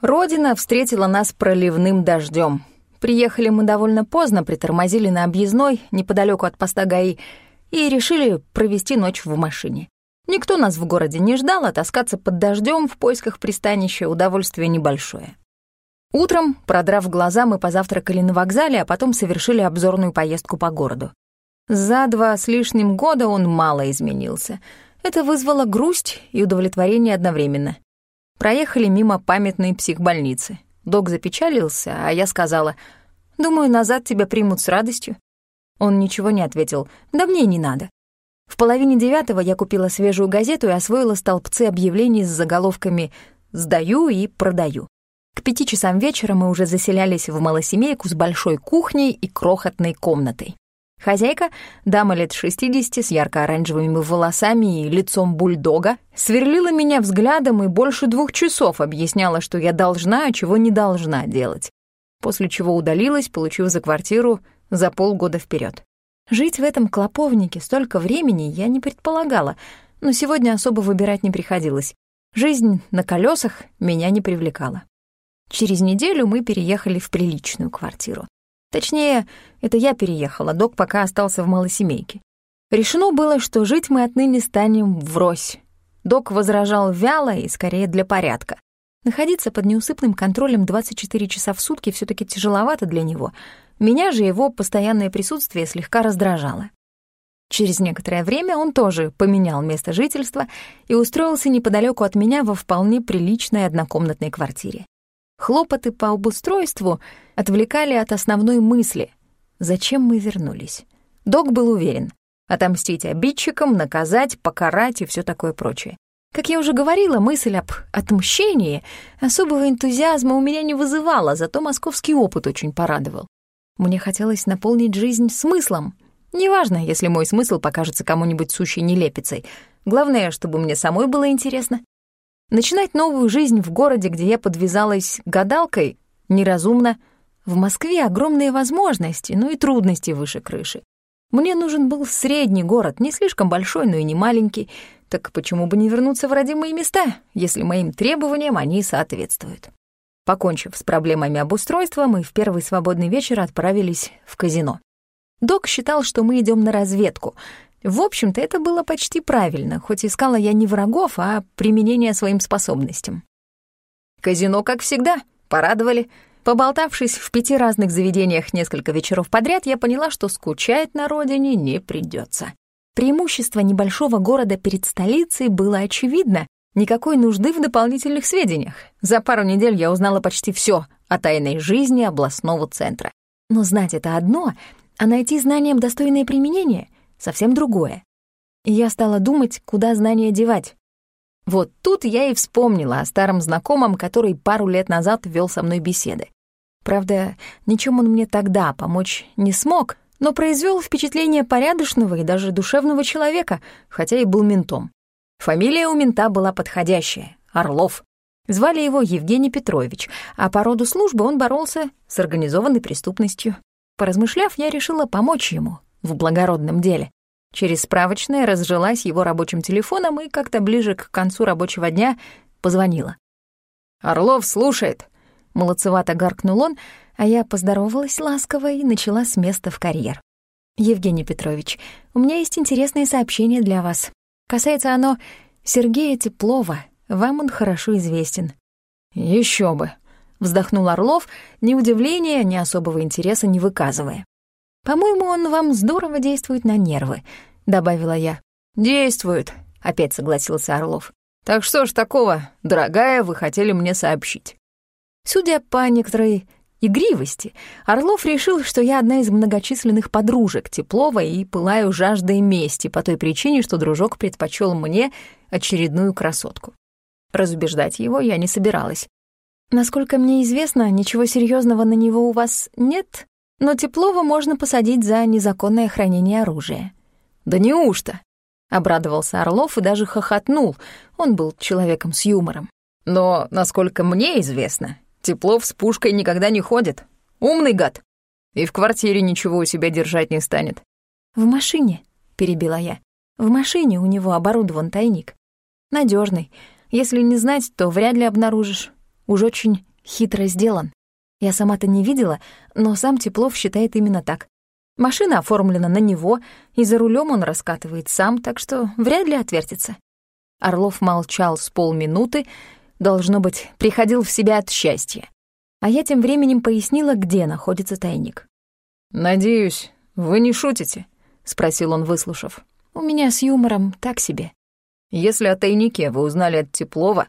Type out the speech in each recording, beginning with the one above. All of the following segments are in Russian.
Родина встретила нас проливным дождем. Приехали мы довольно поздно, притормозили на объездной, неподалеку от поста ГАИ, и решили провести ночь в машине. Никто нас в городе не ждал, а таскаться под дождем в поисках пристанища удовольствие небольшое. Утром, продрав глаза, мы позавтракали на вокзале, а потом совершили обзорную поездку по городу. За два с лишним года он мало изменился. Это вызвало грусть и удовлетворение одновременно. Проехали мимо памятной психбольницы. Док запечалился, а я сказала, «Думаю, назад тебя примут с радостью». Он ничего не ответил, «Да мне не надо». В половине девятого я купила свежую газету и освоила столбцы объявлений с заголовками «Сдаю» и «Продаю». К пяти часам вечера мы уже заселялись в малосемейку с большой кухней и крохотной комнатой. Хозяйка, дама лет 60 с ярко-оранжевыми волосами и лицом бульдога, сверлила меня взглядом и больше двух часов объясняла, что я должна, а чего не должна делать. После чего удалилась, получив за квартиру за полгода вперед. Жить в этом клоповнике столько времени я не предполагала, но сегодня особо выбирать не приходилось. Жизнь на колесах меня не привлекала. Через неделю мы переехали в приличную квартиру. Точнее, это я переехала, док пока остался в малосемейке. Решено было, что жить мы отныне станем врозь. Док возражал вяло и скорее для порядка. Находиться под неусыпным контролем 24 часа в сутки все таки тяжеловато для него. Меня же его постоянное присутствие слегка раздражало. Через некоторое время он тоже поменял место жительства и устроился неподалеку от меня во вполне приличной однокомнатной квартире. Хлопоты по обустройству отвлекали от основной мысли — зачем мы вернулись. Док был уверен — отомстить обидчикам, наказать, покарать и все такое прочее. Как я уже говорила, мысль об отмщении особого энтузиазма у меня не вызывала, зато московский опыт очень порадовал. Мне хотелось наполнить жизнь смыслом. Неважно, если мой смысл покажется кому-нибудь сущей нелепицей. Главное, чтобы мне самой было интересно. Начинать новую жизнь в городе, где я подвязалась гадалкой, неразумно. В Москве огромные возможности, но и трудности выше крыши. Мне нужен был средний город, не слишком большой, но и не маленький. Так почему бы не вернуться в родимые места, если моим требованиям они соответствуют? Покончив с проблемами обустройства, мы в первый свободный вечер отправились в казино. Док считал, что мы идем на разведку, в общем-то, это было почти правильно, хоть искала я не врагов, а применение своим способностям. Казино, как всегда, порадовали. Поболтавшись в пяти разных заведениях несколько вечеров подряд, я поняла, что скучать на родине не придется. Преимущество небольшого города перед столицей было очевидно. Никакой нужды в дополнительных сведениях. За пару недель я узнала почти все о тайной жизни областного центра. Но знать это одно, а найти знаниям достойное применение — совсем другое. И я стала думать, куда знания девать. Вот тут я и вспомнила о старом знакомом, который пару лет назад вел со мной беседы. Правда, ничем он мне тогда помочь не смог, но произвел впечатление порядочного и даже душевного человека, хотя и был ментом. Фамилия у мента была подходящая — Орлов. Звали его Евгений Петрович, а по роду службы он боролся с организованной преступностью. Поразмышляв, я решила помочь ему, в благородном деле. Через справочное разжилась его рабочим телефоном и как-то ближе к концу рабочего дня позвонила. «Орлов слушает», — молодцевато гаркнул он, а я поздоровалась ласково и начала с места в карьер. «Евгений Петрович, у меня есть интересное сообщение для вас. Касается оно Сергея Теплова. Вам он хорошо известен». Еще бы», — вздохнул Орлов, ни удивления, ни особого интереса не выказывая. «По-моему, он вам здорово действует на нервы», — добавила я. «Действует», — опять согласился Орлов. «Так что ж такого, дорогая, вы хотели мне сообщить?» Судя по некоторой игривости, Орлов решил, что я одна из многочисленных подружек Теплова и пылаю жаждой мести по той причине, что дружок предпочел мне очередную красотку. Разубеждать его я не собиралась. Насколько мне известно, ничего серьезного на него у вас нет, но Теплова можно посадить за незаконное хранение оружия. «Да неужто?» — обрадовался Орлов и даже хохотнул. Он был человеком с юмором. «Но, насколько мне известно, Теплов с пушкой никогда не ходит. Умный гад. И в квартире ничего у себя держать не станет». «В машине», — перебила я. «В машине у него оборудован тайник. Надежный. Если не знать, то вряд ли обнаружишь. Уж очень хитро сделан. Я сама-то не видела, но сам Теплов считает именно так. Машина оформлена на него, и за рулем он раскатывает сам, так что вряд ли отвертится. Орлов молчал с полминуты, должно быть, приходил в себя от счастья. А я тем временем пояснила, где находится тайник. «Надеюсь, вы не шутите?» — спросил он, выслушав. «У меня с юмором так себе». «Если о тайнике вы узнали от Теплова,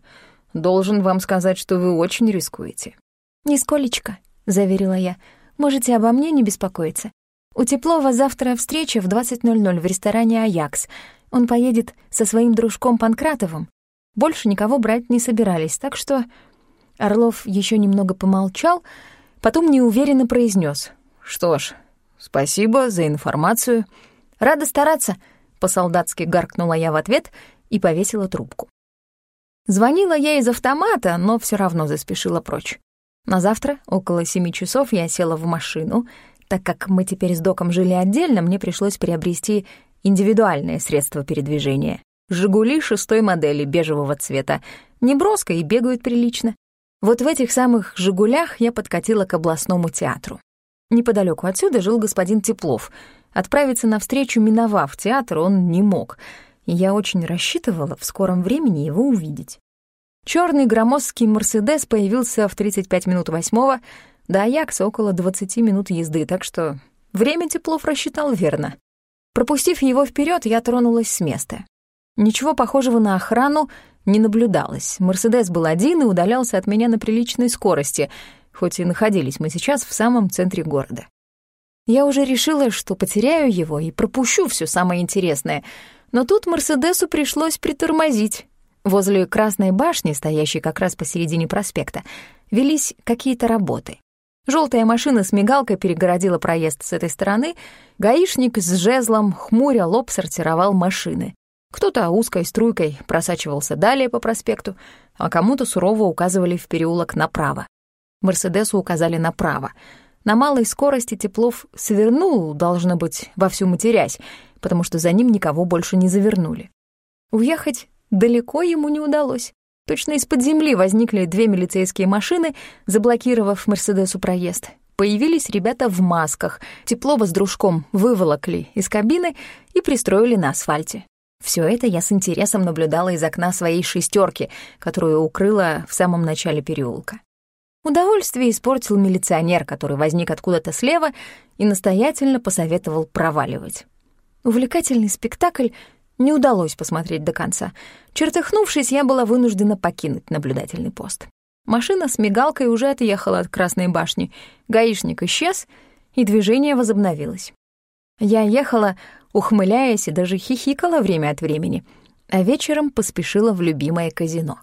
должен вам сказать, что вы очень рискуете». «Нисколечко», — заверила я. «Можете обо мне не беспокоиться. У Теплова завтра встреча в 20.00 в ресторане «Аякс». Он поедет со своим дружком Панкратовым. Больше никого брать не собирались, так что...» Орлов еще немного помолчал, потом неуверенно произнес: «Что ж, спасибо за информацию. Рада стараться», — по-солдатски гаркнула я в ответ и повесила трубку. Звонила я из автомата, но все равно заспешила прочь. На завтра, около семи часов, я села в машину. Так как мы теперь с доком жили отдельно, мне пришлось приобрести индивидуальное средство передвижения. «Жигули» шестой модели бежевого цвета. Неброско и бегают прилично. Вот в этих самых «Жигулях» я подкатила к областному театру. Неподалеку отсюда жил господин Теплов. Отправиться навстречу, миновав театр, он не мог. И я очень рассчитывала в скором времени его увидеть. Черный громоздкий «Мерседес» появился в 35 минут восьмого, до Аякса около 20 минут езды, так что время Теплов рассчитал верно. Пропустив его вперед, я тронулась с места. Ничего похожего на охрану не наблюдалось. «Мерседес» был один и удалялся от меня на приличной скорости, хоть и находились мы сейчас в самом центре города. Я уже решила, что потеряю его и пропущу все самое интересное, но тут «Мерседесу» пришлось притормозить. Возле Красной башни, стоящей как раз посередине проспекта, велись какие-то работы. Желтая машина с мигалкой перегородила проезд с этой стороны, гаишник с жезлом, хмуря лоб, сортировал машины. Кто-то узкой струйкой просачивался далее по проспекту, а кому-то сурово указывали в переулок направо. Мерседесу указали направо. На малой скорости Теплов свернул, должно быть, вовсю матерясь, потому что за ним никого больше не завернули. Уехать Далеко ему не удалось. Точно из-под земли возникли две милицейские машины, заблокировав Мерседесу проезд. Появились ребята в масках, Теплова с дружком выволокли из кабины и пристроили на асфальте. Все это я с интересом наблюдала из окна своей шестерки, которую укрыла в самом начале переулка. Удовольствие испортил милиционер, который возник откуда-то слева и настоятельно посоветовал проваливать. Увлекательный спектакль не удалось посмотреть до конца. Чертыхнувшись, я была вынуждена покинуть наблюдательный пост. Машина с мигалкой уже отъехала от Красной башни, гаишник исчез, и движение возобновилось. Я ехала, ухмыляясь и даже хихикала время от времени, а вечером поспешила в любимое казино.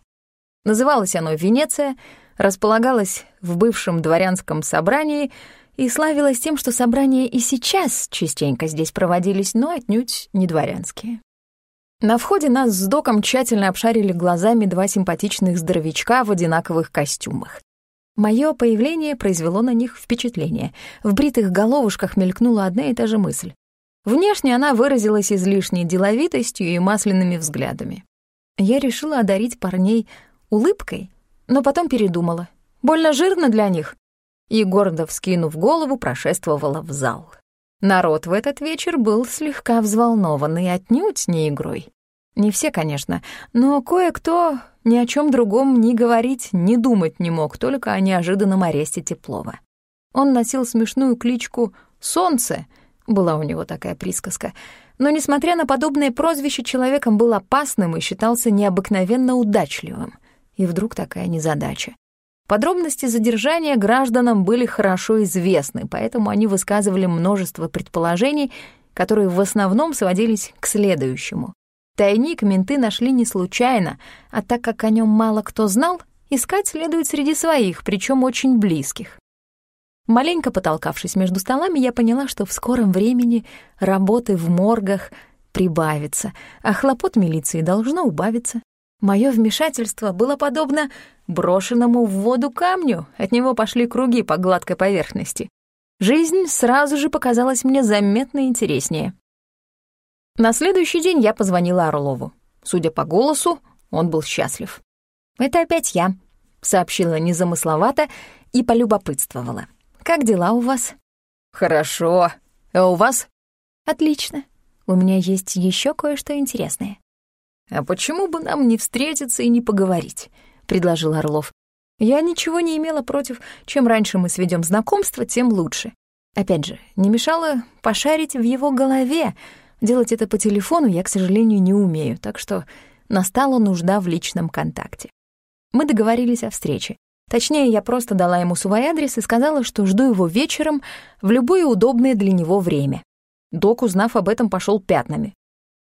Называлось оно «Венеция», располагалось в бывшем дворянском собрании и славилось тем, что собрания и сейчас частенько здесь проводились, но отнюдь не дворянские. На входе нас с доком тщательно обшарили глазами два симпатичных здоровячка в одинаковых костюмах. Мое появление произвело на них впечатление. В бритых головушках мелькнула одна и та же мысль. Внешне она выразилась излишней деловитостью и масляными взглядами. Я решила одарить парней улыбкой, но потом передумала. Больно жирно для них. И, гордо вскинув голову, прошествовала в зал. Народ в этот вечер был слегка взволнован и отнюдь не игрой. Не все, конечно, но кое-кто ни о чем другом ни говорить, ни думать не мог, только о неожиданном аресте Теплова. Он носил смешную кличку «Солнце», была у него такая присказка, но, несмотря на подобное прозвище, человеком был опасным и считался необыкновенно удачливым. И вдруг такая незадача. Подробности задержания гражданам были хорошо известны, поэтому они высказывали множество предположений, которые в основном сводились к следующему. Тайник менты нашли не случайно, а так как о нем мало кто знал, искать следует среди своих, причем очень близких. Маленько потолкавшись между столами, я поняла, что в скором времени работы в моргах прибавится, а хлопот милиции должно убавиться. Мое вмешательство было подобно брошенному в воду камню, от него пошли круги по гладкой поверхности. Жизнь сразу же показалась мне заметно интереснее. На следующий день я позвонила Орлову. Судя по голосу, он был счастлив. «Это опять я», — сообщила незамысловато и полюбопытствовала. «Как дела у вас?» «Хорошо. А у вас?» «Отлично. У меня есть еще кое-что интересное». «А почему бы нам не встретиться и не поговорить?» — предложил Орлов. Я ничего не имела против. Чем раньше мы сведем знакомство, тем лучше. Опять же, не мешало пошарить в его голове. Делать это по телефону я, к сожалению, не умею, так что настала нужда в личном контакте. Мы договорились о встрече. Точнее, я просто дала ему свой адрес и сказала, что жду его вечером в любое удобное для него время. Док, узнав об этом, пошел пятнами.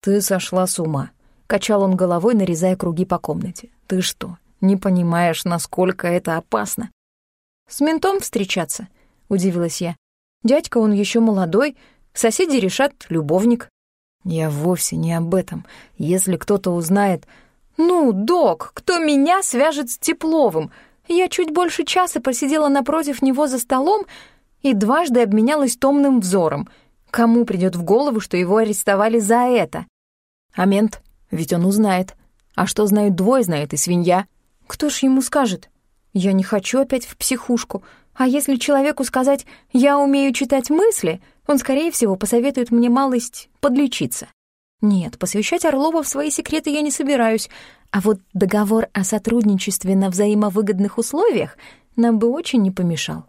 «Ты сошла с ума», — качал он головой, нарезая круги по комнате. «Ты что, не понимаешь, насколько это опасно?» «С ментом встречаться?» — удивилась я. «Дядька, он еще молодой, соседи решат любовник». «Я вовсе не об этом. Если кто-то узнает...» «Ну, док, кто меня свяжет с Тепловым? Я чуть больше часа посидела напротив него за столом и дважды обменялась томным взором. Кому придет в голову, что его арестовали за это? А мент? Ведь он узнает. А что знают двое, знает и свинья. Кто ж ему скажет? Я не хочу опять в психушку. А если человеку сказать «я умею читать мысли», он, скорее всего, посоветует мне малость подлечиться. Нет, посвящать Орлова в свои секреты я не собираюсь, а вот договор о сотрудничестве на взаимовыгодных условиях нам бы очень не помешал.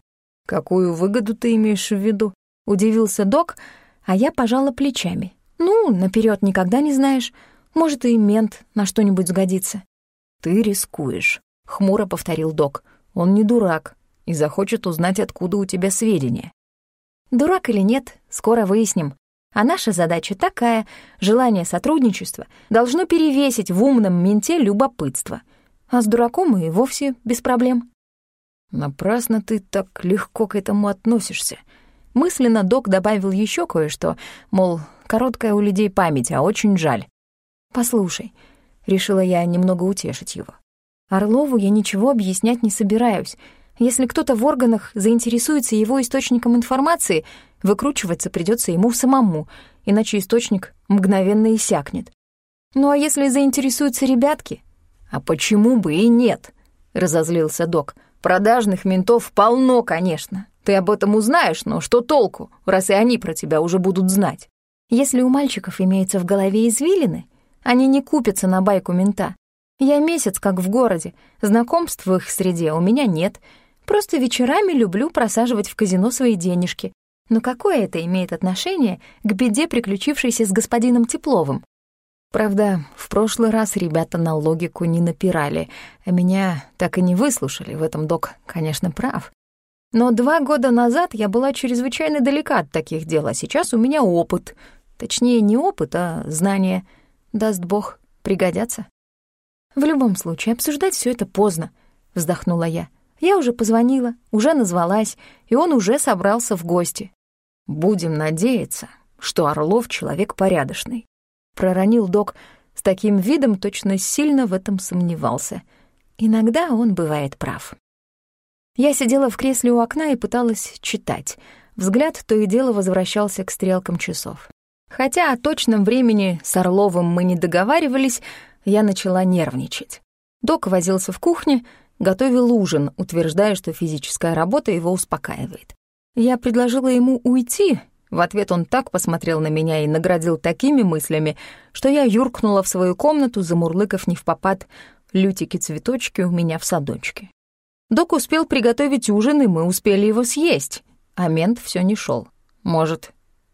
«Какую выгоду ты имеешь в виду?» — удивился док, а я пожала плечами. «Ну, наперед никогда не знаешь. Может, и мент на что-нибудь сгодится». «Ты рискуешь», — хмуро повторил док. «Он не дурак и захочет узнать, откуда у тебя сведения». «Дурак или нет, скоро выясним. А наша задача такая — желание сотрудничества должно перевесить в умном менте любопытство. А с дураком и вовсе без проблем». «Напрасно ты так легко к этому относишься». Мысленно док добавил еще кое-что, мол, короткая у людей память, а очень жаль. «Послушай», — решила я немного утешить его. «Орлову я ничего объяснять не собираюсь. Если кто-то в органах заинтересуется его источником информации, выкручиваться придется ему самому, иначе источник мгновенно иссякнет. Ну а если заинтересуются ребятки? А почему бы и нет? Разозлился док. Продажных ментов полно, конечно. Ты об этом узнаешь, но что толку, раз и они про тебя уже будут знать? Если у мальчиков имеется в голове извилины, они не купятся на байку мента. Я месяц как в городе, знакомств в их среде у меня нет — Просто вечерами люблю просаживать в казино свои денежки. Но какое это имеет отношение к беде, приключившейся с господином Тепловым? Правда, в прошлый раз ребята на логику не напирали, а меня так и не выслушали. В этом док, конечно, прав. Но два года назад я была чрезвычайно далека от таких дел, а сейчас у меня опыт. Точнее, не опыт, а знания. Даст бог, пригодятся. В любом случае, обсуждать все это поздно, вздохнула я. Я уже позвонила, уже назвалась, и он уже собрался в гости. «Будем надеяться, что Орлов человек порядочный», — проронил док с таким видом, точно сильно в этом сомневался. Иногда он бывает прав. Я сидела в кресле у окна и пыталась читать. Взгляд то и дело возвращался к стрелкам часов. Хотя о точном времени с Орловым мы не договаривались, я начала нервничать. Док возился в кухне, готовил ужин, утверждая, что физическая работа его успокаивает. Я предложила ему уйти. В ответ он так посмотрел на меня и наградил такими мыслями, что я юркнула в свою комнату, замурлыков не в попад «лютики-цветочки у меня в садочке». Док успел приготовить ужин, и мы успели его съесть, а мент все не шел. Может,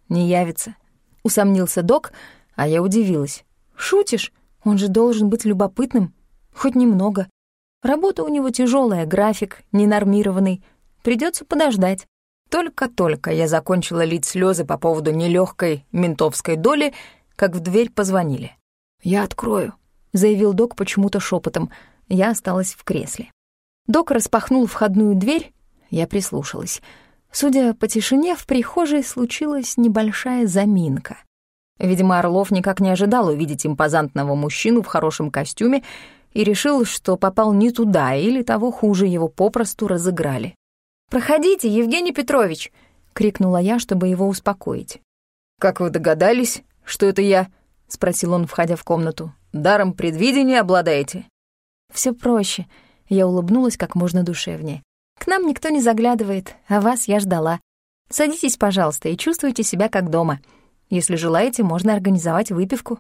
не явится? Усомнился док, а я удивилась. «Шутишь? Он же должен быть любопытным. Хоть немного. Работа у него тяжелая, график ненормированный. Придется подождать. Только-только я закончила лить слезы по поводу нелегкой ментовской доли, как в дверь позвонили. «Я открою», — заявил док почему-то шепотом. Я осталась в кресле. Док распахнул входную дверь, я прислушалась. Судя по тишине, в прихожей случилась небольшая заминка. Видимо, Орлов никак не ожидал увидеть импозантного мужчину в хорошем костюме и решил, что попал не туда, или того хуже, его попросту разыграли. «Проходите, Евгений Петрович!» — крикнула я, чтобы его успокоить. «Как вы догадались, что это я?» — спросил он, входя в комнату. «Даром предвидения обладаете?» Все проще. Я улыбнулась как можно душевнее. «К нам никто не заглядывает, а вас я ждала. Садитесь, пожалуйста, и чувствуйте себя как дома. Если желаете, можно организовать выпивку».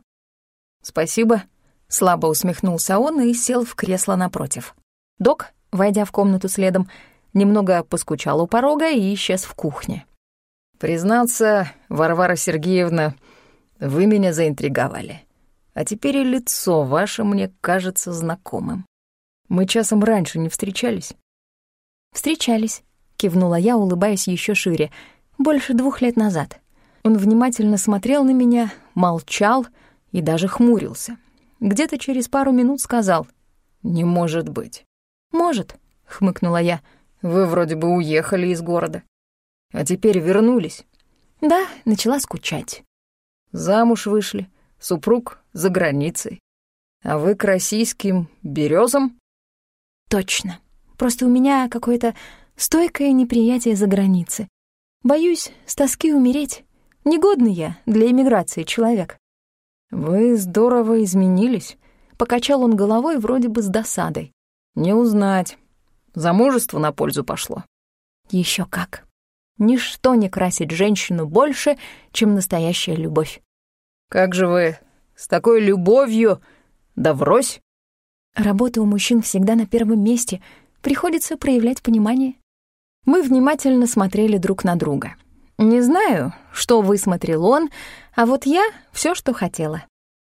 «Спасибо», — слабо усмехнулся он и сел в кресло напротив. Док, войдя в комнату следом, немного поскучал у порога и исчез в кухне. «Признаться, Варвара Сергеевна, вы меня заинтриговали. А теперь и лицо ваше мне кажется знакомым. Мы часом раньше не встречались?» «Встречались», — кивнула я, улыбаясь еще шире. «Больше двух лет назад». Он внимательно смотрел на меня, молчал и даже хмурился. Где-то через пару минут сказал «Не может быть». «Может», — хмыкнула я. «Вы вроде бы уехали из города. А теперь вернулись». «Да, начала скучать». «Замуж вышли, супруг за границей. А вы к российским березам? «Точно. Просто у меня какое-то стойкое неприятие за границы. Боюсь с тоски умереть. Негодный я для эмиграции человек». «Вы здорово изменились», — покачал он головой вроде бы с досадой. «Не узнать. Замужество на пользу пошло». Еще как. Ничто не красит женщину больше, чем настоящая любовь. «Как же вы с такой любовью? Да врозь!» Работа у мужчин всегда на первом месте. Приходится проявлять понимание. Мы внимательно смотрели друг на друга. Не знаю, что высмотрел он, а вот я — все, что хотела.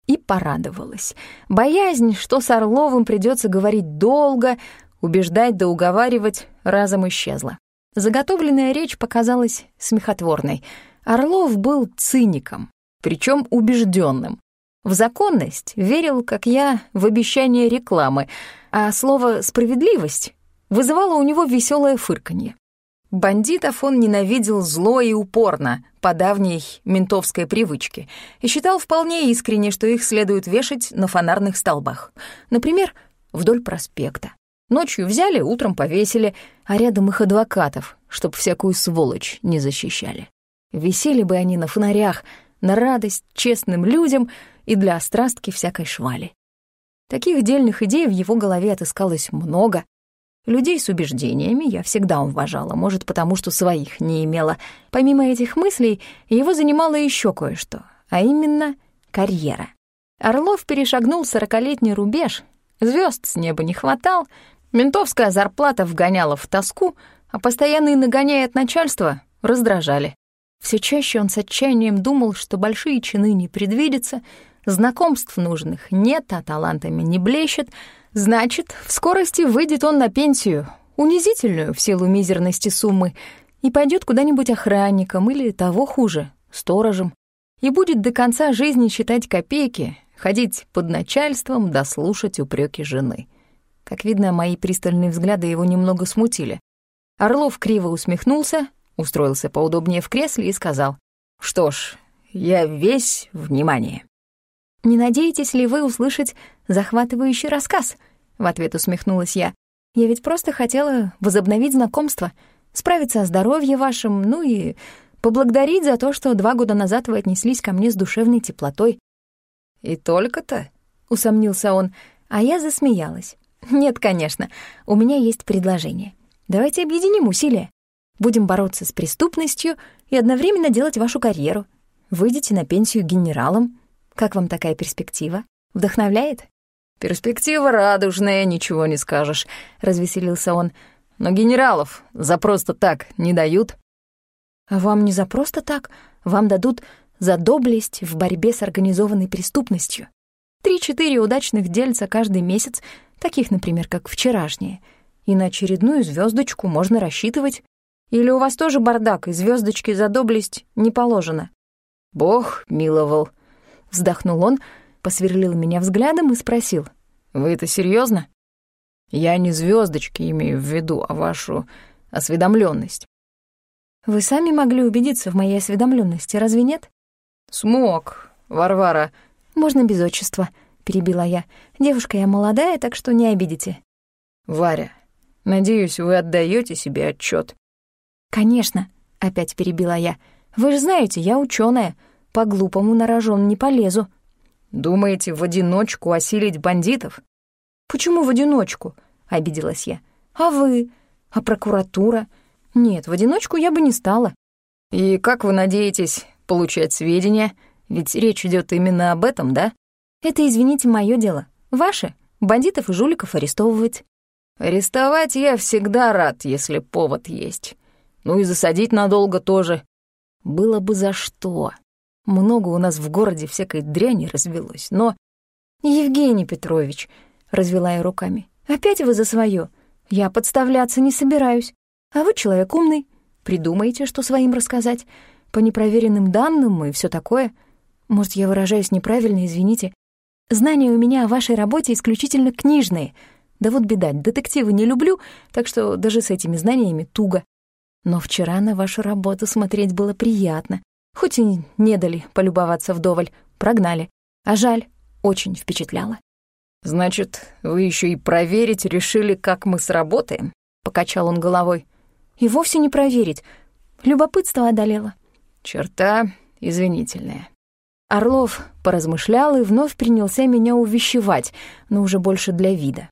И порадовалась. Боязнь, что с Орловым придется говорить долго, убеждать да уговаривать, разом исчезла. Заготовленная речь показалась смехотворной. Орлов был циником, причем убежденным. В законность верил, как я, в обещание рекламы, а слово «справедливость» вызывало у него веселое фырканье. Бандитов он ненавидел зло и упорно, по давней ментовской привычке, и считал вполне искренне, что их следует вешать на фонарных столбах. Например, вдоль проспекта. Ночью взяли, утром повесили, а рядом их адвокатов, чтоб всякую сволочь не защищали. Висели бы они на фонарях, на радость честным людям и для острастки всякой швали. Таких дельных идей в его голове отыскалось много, Людей с убеждениями я всегда уважала, может, потому что своих не имела. Помимо этих мыслей, его занимало еще кое-что, а именно карьера. Орлов перешагнул сорокалетний рубеж, звезд с неба не хватал, ментовская зарплата вгоняла в тоску, а постоянные нагоняи от начальства раздражали. Все чаще он с отчаянием думал, что большие чины не предвидятся, знакомств нужных нет, а талантами не блещет — Значит, в скорости выйдет он на пенсию, унизительную в силу мизерности суммы, и пойдет куда-нибудь охранником или того хуже, сторожем, и будет до конца жизни считать копейки, ходить под начальством, дослушать упреки жены. Как видно, мои пристальные взгляды его немного смутили. Орлов криво усмехнулся, устроился поудобнее в кресле и сказал, «Что ж, я весь внимание». «Не надеетесь ли вы услышать захватывающий рассказ?» — в ответ усмехнулась я. «Я ведь просто хотела возобновить знакомство, справиться о здоровье вашем, ну и поблагодарить за то, что два года назад вы отнеслись ко мне с душевной теплотой». «И только-то?» — усомнился он, а я засмеялась. «Нет, конечно, у меня есть предложение. Давайте объединим усилия. Будем бороться с преступностью и одновременно делать вашу карьеру. Выйдете на пенсию генералом, как вам такая перспектива? Вдохновляет?» «Перспектива радужная, ничего не скажешь», — развеселился он. «Но генералов за просто так не дают». «А вам не за просто так, вам дадут за доблесть в борьбе с организованной преступностью. Три-четыре удачных дельца каждый месяц, таких, например, как вчерашние. И на очередную звездочку можно рассчитывать. Или у вас тоже бардак, и звездочки за доблесть не положено?» «Бог миловал», Вздохнул он, посверлил меня взглядом и спросил. «Вы это серьезно? Я не звездочки имею в виду, а вашу осведомленность. «Вы сами могли убедиться в моей осведомленности, разве нет?» «Смог, Варвара». «Можно без отчества», — перебила я. «Девушка я молодая, так что не обидите». «Варя, надеюсь, вы отдаете себе отчет. «Конечно», — опять перебила я. «Вы же знаете, я ученая. По-глупому на рожон не полезу». «Думаете, в одиночку осилить бандитов?» «Почему в одиночку? — обиделась я. «А вы? А прокуратура? Нет, в одиночку я бы не стала». «И как вы надеетесь получать сведения? Ведь речь идет именно об этом, да?» «Это, извините, мое дело. Ваше — бандитов и жуликов арестовывать». «Арестовать я всегда рад, если повод есть. Ну и засадить надолго тоже. Было бы за что. Много у нас в городе всякой дряни развелось, но...» «Евгений Петрович», — развела я руками, — «опять вы за свое. Я подставляться не собираюсь. А вы человек умный. Придумайте, что своим рассказать. По непроверенным данным и все такое. Может, я выражаюсь неправильно, извините. Знания у меня о вашей работе исключительно книжные. Да вот беда, детективы не люблю, так что даже с этими знаниями туго. Но вчера на вашу работу смотреть было приятно. Хоть и не дали полюбоваться вдоволь, прогнали. А жаль, очень впечатляло. «Значит, вы еще и проверить решили, как мы сработаем?» — покачал он головой. «И вовсе не проверить. Любопытство одолело». «Черта извинительная». Орлов поразмышлял и вновь принялся меня увещевать, но уже больше для вида.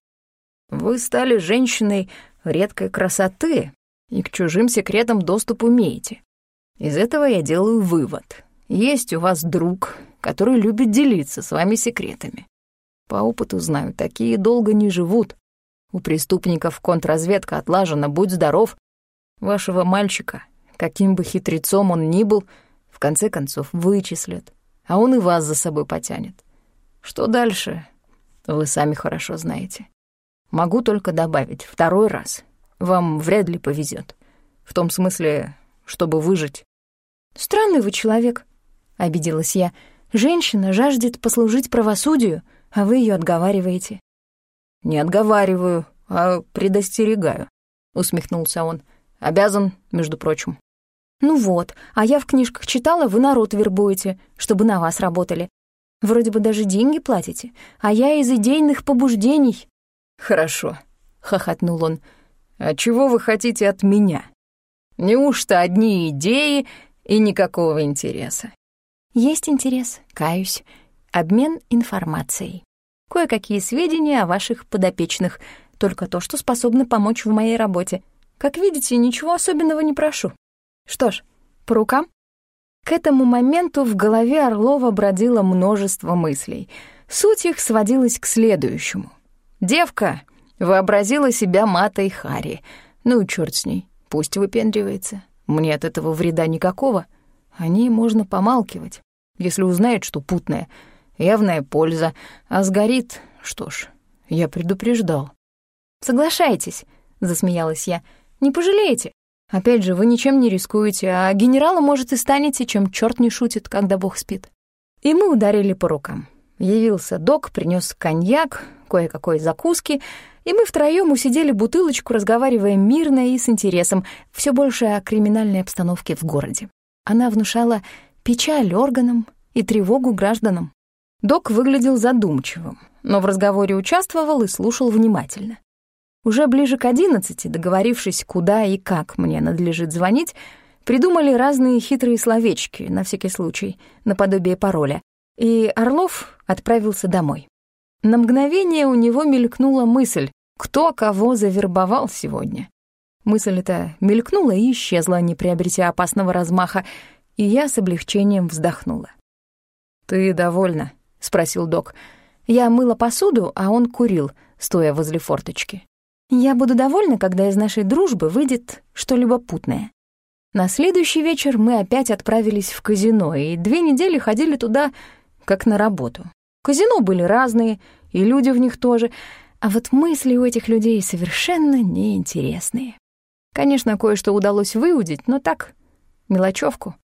«Вы стали женщиной редкой красоты и к чужим секретам доступ умеете. Из этого я делаю вывод. Есть у вас друг, который любит делиться с вами секретами. По опыту знаю, такие долго не живут. У преступников контрразведка отлажена, будь здоров. Вашего мальчика, каким бы хитрецом он ни был, в конце концов вычислят, а он и вас за собой потянет. Что дальше, вы сами хорошо знаете. Могу только добавить, второй раз вам вряд ли повезет. В том смысле, чтобы выжить. «Странный вы человек», — обиделась я. «Женщина жаждет послужить правосудию, а вы ее отговариваете». «Не отговариваю, а предостерегаю», — усмехнулся он. «Обязан, между прочим». «Ну вот, а я в книжках читала, вы народ вербуете, чтобы на вас работали. Вроде бы даже деньги платите, а я из идейных побуждений». «Хорошо», — хохотнул он. «А чего вы хотите от меня? Неужто одни идеи и никакого интереса?» «Есть интерес, каюсь. Обмен информацией. Кое-какие сведения о ваших подопечных, только то, что способно помочь в моей работе. Как видите, ничего особенного не прошу. Что ж, по рукам?» К этому моменту в голове Орлова бродило множество мыслей. Суть их сводилась к следующему. «Девка вообразила себя матой Хари. Ну, черт с ней, пусть выпендривается. Мне от этого вреда никакого. О ней можно помалкивать. Если узнает, что путная, явная польза, а сгорит, что ж, я предупреждал. «Соглашайтесь», — засмеялась я, — «не пожалеете. Опять же, вы ничем не рискуете, а генерала, может, и станете, чем черт не шутит, когда бог спит». И мы ударили по рукам. Явился док, принес коньяк, кое-какой закуски, и мы втроем усидели бутылочку, разговаривая мирно и с интересом, все больше о криминальной обстановке в городе. Она внушала печаль органам и тревогу гражданам. Док выглядел задумчивым, но в разговоре участвовал и слушал внимательно. Уже ближе к одиннадцати, договорившись, куда и как мне надлежит звонить, придумали разные хитрые словечки, на всякий случай, наподобие пароля, и Орлов отправился домой. На мгновение у него мелькнула мысль, кто кого завербовал сегодня. Мысль эта мелькнула и исчезла, не приобретя опасного размаха, и я с облегчением вздохнула. «Ты довольна?» — спросил док. Я мыла посуду, а он курил, стоя возле форточки. «Я буду довольна, когда из нашей дружбы выйдет что-либо путное». На следующий вечер мы опять отправились в казино, и две недели ходили туда как на работу. Казино были разные, и люди в них тоже, а вот мысли у этих людей совершенно неинтересные. Конечно, кое-что удалось выудить, но так, мелочевку.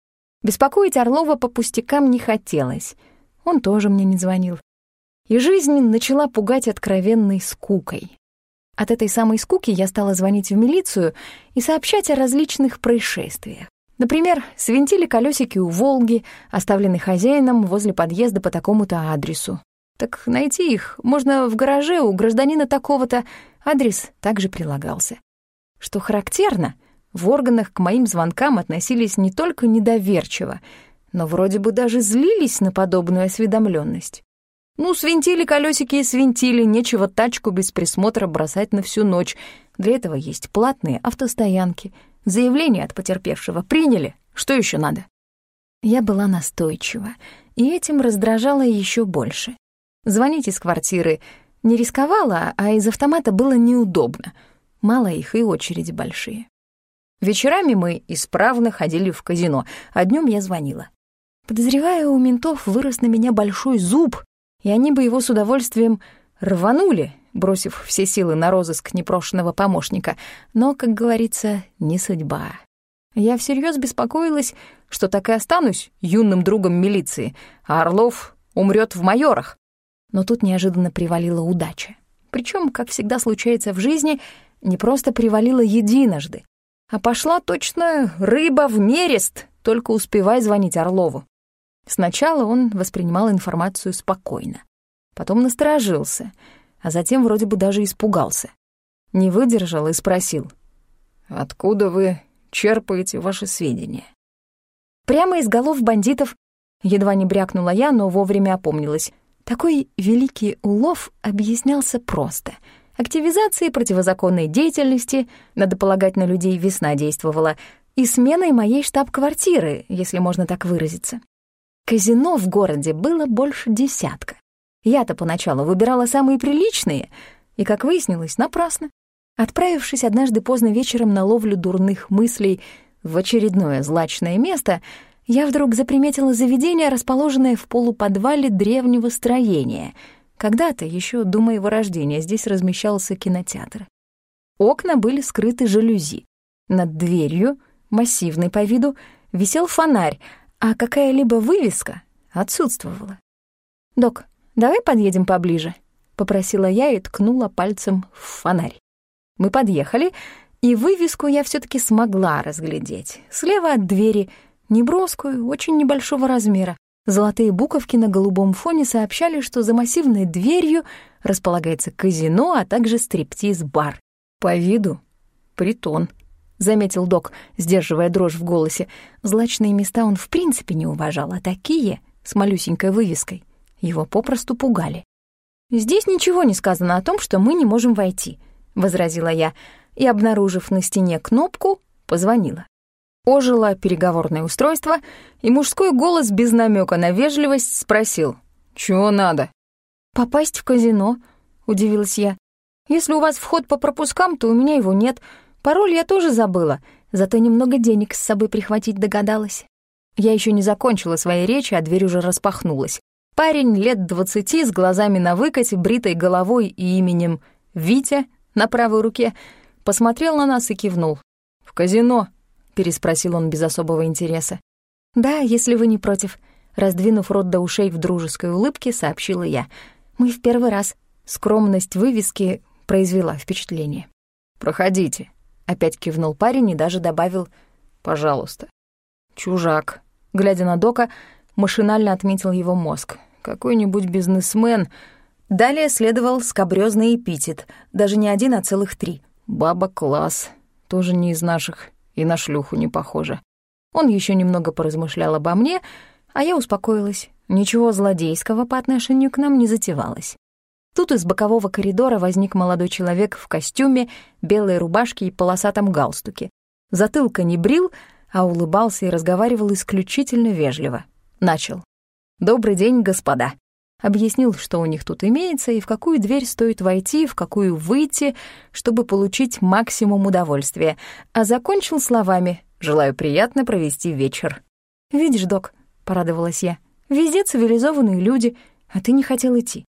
Беспокоить Орлова по пустякам не хотелось. Он тоже мне не звонил. И жизнь начала пугать откровенной скукой. От этой самой скуки я стала звонить в милицию и сообщать о различных происшествиях. Например, свинтили колесики у «Волги», оставленной хозяином возле подъезда по такому-то адресу. Так найти их можно в гараже у гражданина такого-то, адрес также прилагался. Что характерно, в органах к моим звонкам относились не только недоверчиво, но вроде бы даже злились на подобную осведомленность. Ну, свинтили колесики и свинтили, нечего тачку без присмотра бросать на всю ночь. Для этого есть платные автостоянки. Заявление от потерпевшего приняли. Что еще надо? Я была настойчива, и этим раздражала еще больше. Звонить из квартиры не рисковала, а из автомата было неудобно. Мало их и очереди большие. Вечерами мы исправно ходили в казино, а днем я звонила. Подозреваю, у ментов вырос на меня большой зуб, и они бы его с удовольствием рванули, бросив все силы на розыск непрошенного помощника. Но, как говорится, не судьба. Я всерьез беспокоилась, что так и останусь юным другом милиции, а Орлов умрет в майорах. Но тут неожиданно привалила удача. Причем, как всегда случается в жизни, не просто привалила единожды, а пошла точно рыба в нерест, только успевай звонить Орлову. Сначала он воспринимал информацию спокойно, потом насторожился, а затем вроде бы даже испугался. Не выдержал и спросил, «Откуда вы черпаете ваши сведения?» Прямо из голов бандитов едва не брякнула я, но вовремя опомнилась. Такой великий улов объяснялся просто. Активизацией противозаконной деятельности, надо полагать, на людей весна действовала, и сменой моей штаб-квартиры, если можно так выразиться. Казино в городе было больше десятка. Я-то поначалу выбирала самые приличные, и, как выяснилось, напрасно. Отправившись однажды поздно вечером на ловлю дурных мыслей в очередное злачное место, я вдруг заприметила заведение, расположенное в полуподвале древнего строения. Когда-то, еще до моего рождения, здесь размещался кинотеатр. Окна были скрыты жалюзи. Над дверью, массивной по виду, висел фонарь, а какая-либо вывеска отсутствовала. «Док, давай подъедем поближе», — попросила я и ткнула пальцем в фонарь. Мы подъехали, и вывеску я все таки смогла разглядеть. Слева от двери, неброскую, очень небольшого размера. Золотые буковки на голубом фоне сообщали, что за массивной дверью располагается казино, а также стриптиз-бар. По виду — притон — заметил док, сдерживая дрожь в голосе. Злачные места он в принципе не уважал, а такие, с малюсенькой вывеской, его попросту пугали. «Здесь ничего не сказано о том, что мы не можем войти», — возразила я, и, обнаружив на стене кнопку, позвонила. Ожило переговорное устройство, и мужской голос без намека на вежливость спросил «Чего надо?» «Попасть в казино», — удивилась я. «Если у вас вход по пропускам, то у меня его нет, Пароль я тоже забыла, зато немного денег с собой прихватить догадалась. Я еще не закончила своей речи, а дверь уже распахнулась. Парень лет двадцати с глазами на выкате, бритой головой и именем Витя на правой руке посмотрел на нас и кивнул. «В казино?» — переспросил он без особого интереса. «Да, если вы не против», — раздвинув рот до ушей в дружеской улыбке, сообщила я. «Мы в первый раз». Скромность вывески произвела впечатление. «Проходите», Опять кивнул парень и даже добавил «пожалуйста». «Чужак». Глядя на Дока, машинально отметил его мозг. «Какой-нибудь бизнесмен». Далее следовал скобрёзный эпитет, даже не один, а целых три. «Баба класс». Тоже не из наших, и на шлюху не похоже. Он еще немного поразмышлял обо мне, а я успокоилась. Ничего злодейского по отношению к нам не затевалось. Тут из бокового коридора возник молодой человек в костюме, белой рубашке и полосатом галстуке. Затылка не брил, а улыбался и разговаривал исключительно вежливо. Начал. «Добрый день, господа». Объяснил, что у них тут имеется и в какую дверь стоит войти, в какую выйти, чтобы получить максимум удовольствия, а закончил словами «Желаю приятно провести вечер». «Видишь, док», — порадовалась я, — «везде цивилизованные люди, а ты не хотел идти».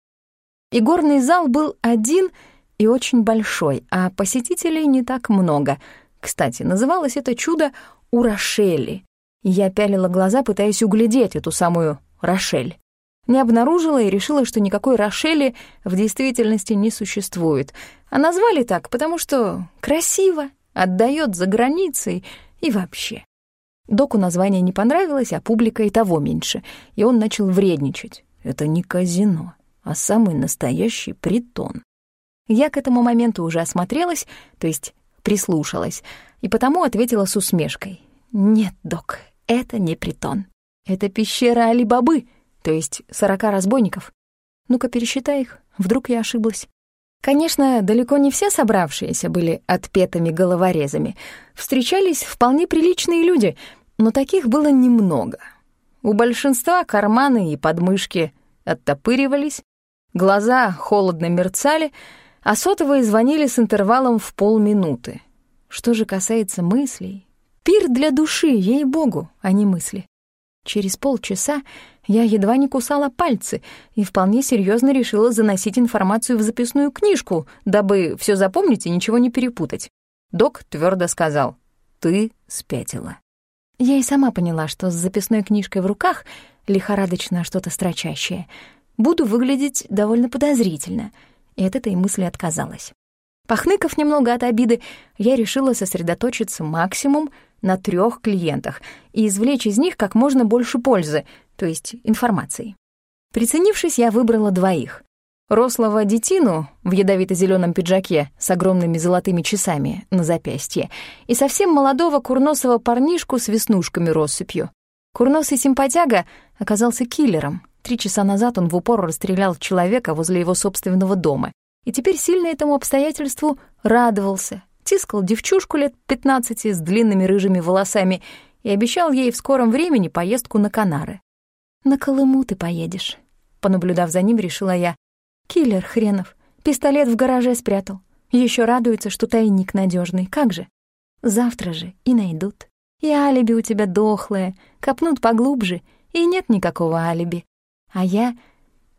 Игорный зал был один и очень большой, а посетителей не так много. Кстати, называлось это чудо «Урашели». Я пялила глаза, пытаясь углядеть эту самую Рошель. Не обнаружила и решила, что никакой Рошели в действительности не существует. А назвали так, потому что красиво, отдает за границей и вообще. Доку название не понравилось, а публика и того меньше, и он начал вредничать. Это не казино а самый настоящий притон. Я к этому моменту уже осмотрелась, то есть прислушалась, и потому ответила с усмешкой. «Нет, док, это не притон. Это пещера Али-Бабы, то есть сорока разбойников. Ну-ка, пересчитай их, вдруг я ошиблась. Конечно, далеко не все собравшиеся были отпетыми головорезами. Встречались вполне приличные люди, но таких было немного. У большинства карманы и подмышки оттопыривались, глаза холодно мерцали, а сотовые звонили с интервалом в полминуты. Что же касается мыслей, пир для души, ей-богу, а не мысли. Через полчаса я едва не кусала пальцы и вполне серьезно решила заносить информацию в записную книжку, дабы все запомнить и ничего не перепутать. Док твердо сказал «Ты спятила». Я и сама поняла, что с записной книжкой в руках, лихорадочно что-то строчащее, буду выглядеть довольно подозрительно, и от этой мысли отказалась. Похныков немного от обиды, я решила сосредоточиться максимум на трех клиентах и извлечь из них как можно больше пользы, то есть информации. Приценившись, я выбрала двоих. Рослого детину в ядовито зеленом пиджаке с огромными золотыми часами на запястье и совсем молодого курносого парнишку с веснушками россыпью. Курносый симпатяга оказался киллером. Три часа назад он в упор расстрелял человека возле его собственного дома и теперь сильно этому обстоятельству радовался, тискал девчушку лет пятнадцати с длинными рыжими волосами и обещал ей в скором времени поездку на Канары. «На Колыму ты поедешь», — понаблюдав за ним, решила я. «Киллер хренов, пистолет в гараже спрятал. Еще радуется, что тайник надежный. Как же? Завтра же и найдут. И алиби у тебя дохлое, копнут поглубже, и нет никакого алиби. А я...